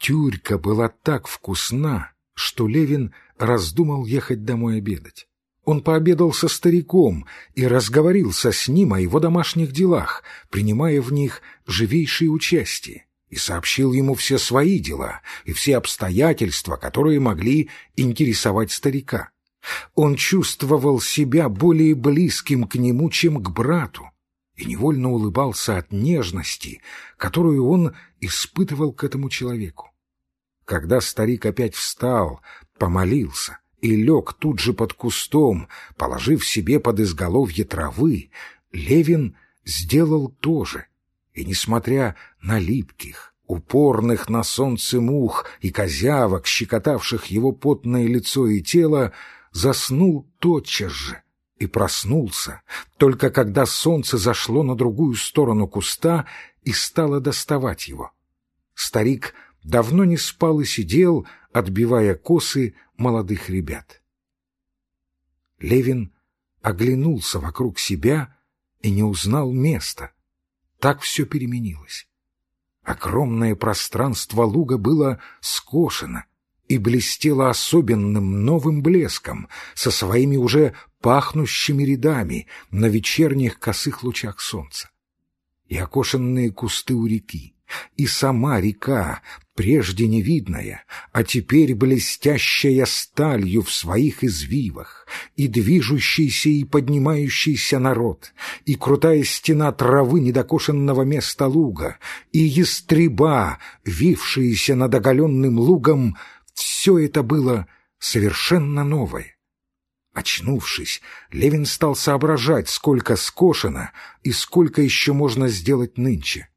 Тюрька была так вкусна, что Левин раздумал ехать домой обедать. Он пообедал со стариком и разговорился с ним о его домашних делах, принимая в них живейшее участие, и сообщил ему все свои дела и все обстоятельства, которые могли интересовать старика. Он чувствовал себя более близким к нему, чем к брату, и невольно улыбался от нежности, которую он испытывал к этому человеку. Когда старик опять встал, помолился и лег тут же под кустом, положив себе под изголовье травы, Левин сделал то же, и, несмотря на липких, упорных на солнце мух и козявок, щекотавших его потное лицо и тело, заснул тотчас же и проснулся, только когда солнце зашло на другую сторону куста и стало доставать его. Старик — давно не спал и сидел, отбивая косы молодых ребят. Левин оглянулся вокруг себя и не узнал места. Так все переменилось. Огромное пространство луга было скошено и блестело особенным новым блеском со своими уже пахнущими рядами на вечерних косых лучах солнца. И окошенные кусты у реки, и сама река, прежде невидная, а теперь блестящая сталью в своих извивах, и движущийся и поднимающийся народ, и крутая стена травы недокошенного места луга, и ястреба, вившиеся над оголенным лугом, все это было совершенно новое. Очнувшись, Левин стал соображать, сколько скошено и сколько еще можно сделать нынче.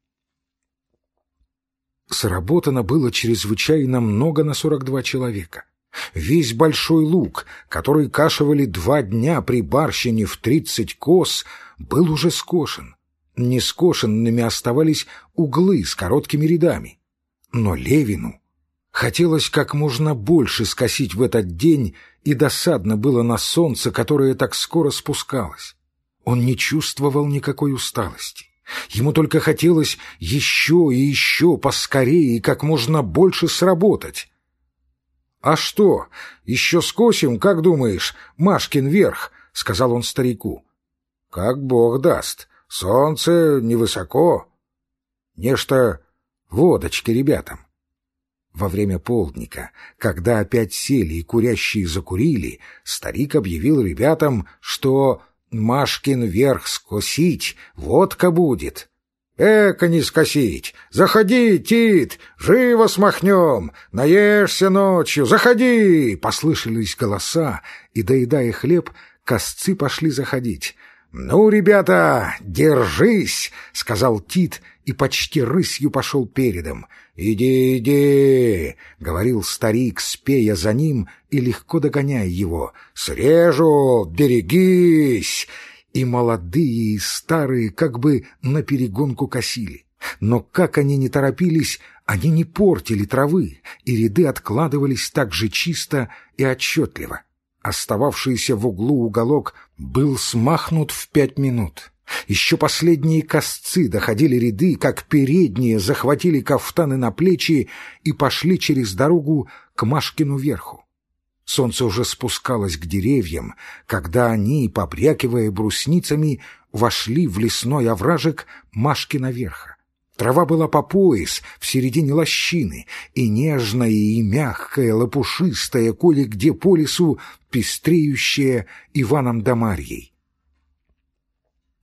Сработано было чрезвычайно много на 42 человека. Весь большой луг, который кашивали два дня при барщине в тридцать кос, был уже скошен. Нескошенными оставались углы с короткими рядами. Но Левину хотелось как можно больше скосить в этот день, и досадно было на солнце, которое так скоро спускалось. Он не чувствовал никакой усталости. Ему только хотелось еще и еще поскорее и как можно больше сработать. «А что, еще скосим, как думаешь, Машкин верх?» — сказал он старику. «Как бог даст. Солнце невысоко. Нечто водочки ребятам». Во время полдника, когда опять сели и курящие закурили, старик объявил ребятам, что Машкин верх скосить, водка будет. Эка не скосить! Заходи, Тит! Живо смахнем! Наешься ночью! Заходи!» Послышались голоса, и, доедая хлеб, косцы пошли заходить. «Ну, ребята, держись!» — сказал Тит и почти рысью пошел передом. «Иди, иди!» — говорил старик, спея за ним и легко догоняя его. «Срежу! Берегись!» И молодые, и старые как бы на перегонку косили. Но как они не торопились, они не портили травы, и ряды откладывались так же чисто и отчетливо. Остававшийся в углу уголок был смахнут в пять минут. Еще последние косцы доходили ряды, как передние захватили кафтаны на плечи и пошли через дорогу к Машкину верху. Солнце уже спускалось к деревьям, когда они, побрякивая брусницами, вошли в лесной овражек Машкина верха. Трава была по пояс, в середине лощины, и нежная, и мягкая, лопушистая, коли-где по лесу, пестреющая Иваном да Марьей.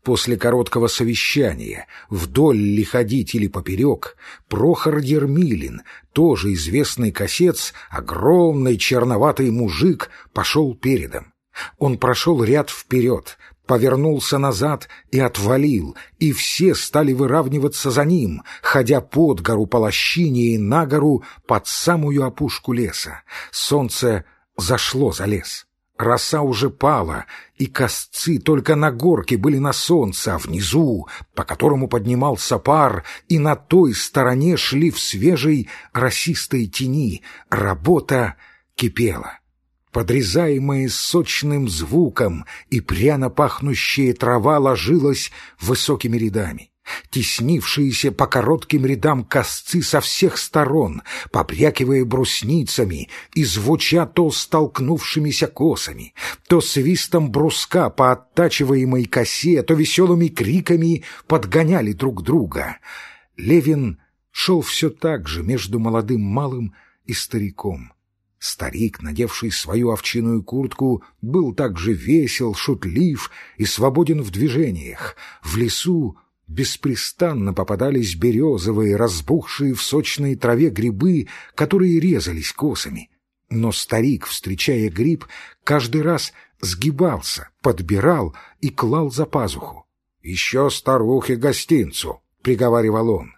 После короткого совещания, вдоль ли ходить или поперек, Прохор Ермилин, тоже известный косец, огромный черноватый мужик, пошел передом. Он прошел ряд вперед, повернулся назад и отвалил, и все стали выравниваться за ним, ходя под гору по лощине и на гору под самую опушку леса. Солнце зашло за лес. Роса уже пала, и косцы только на горке были на солнце, а внизу, по которому поднимался пар, и на той стороне шли в свежей росистой тени. Работа кипела подрезаемая сочным звуком, и пряно пахнущая трава ложилась высокими рядами. Теснившиеся по коротким рядам косцы со всех сторон, побрякивая брусницами и звуча то столкнувшимися косами, то свистом бруска по оттачиваемой косе, то веселыми криками подгоняли друг друга. Левин шел все так же между молодым малым и стариком. Старик, надевший свою овчиную куртку, был также весел, шутлив и свободен в движениях. В лесу беспрестанно попадались березовые, разбухшие в сочной траве грибы, которые резались косами. Но старик, встречая гриб, каждый раз сгибался, подбирал и клал за пазуху. «Еще старухе гостинцу», — приговаривал он.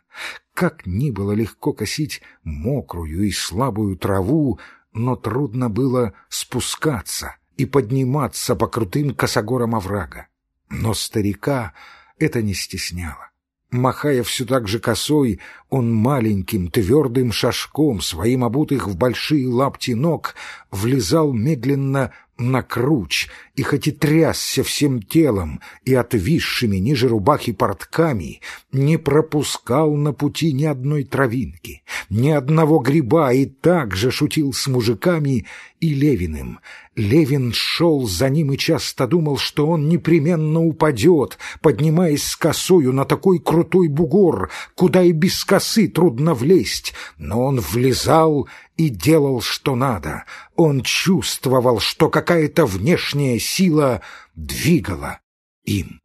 Как ни было легко косить мокрую и слабую траву, но трудно было спускаться и подниматься по крутым косогорам оврага. Но старика это не стесняло. Махая все так же косой, он маленьким твердым шажком, своим обутых в большие лапти ног, влезал медленно на круч, и хоть и трясся всем телом и отвисшими ниже рубахи портками, не пропускал на пути ни одной травинки, ни одного гриба, и также шутил с мужиками и Левиным. Левин шел за ним и часто думал, что он непременно упадет, поднимаясь с косою на такой крутой бугор, куда и без косы трудно влезть, но он влезал и делал, что надо. Он чувствовал, что какая-то внешняя сила двигала им.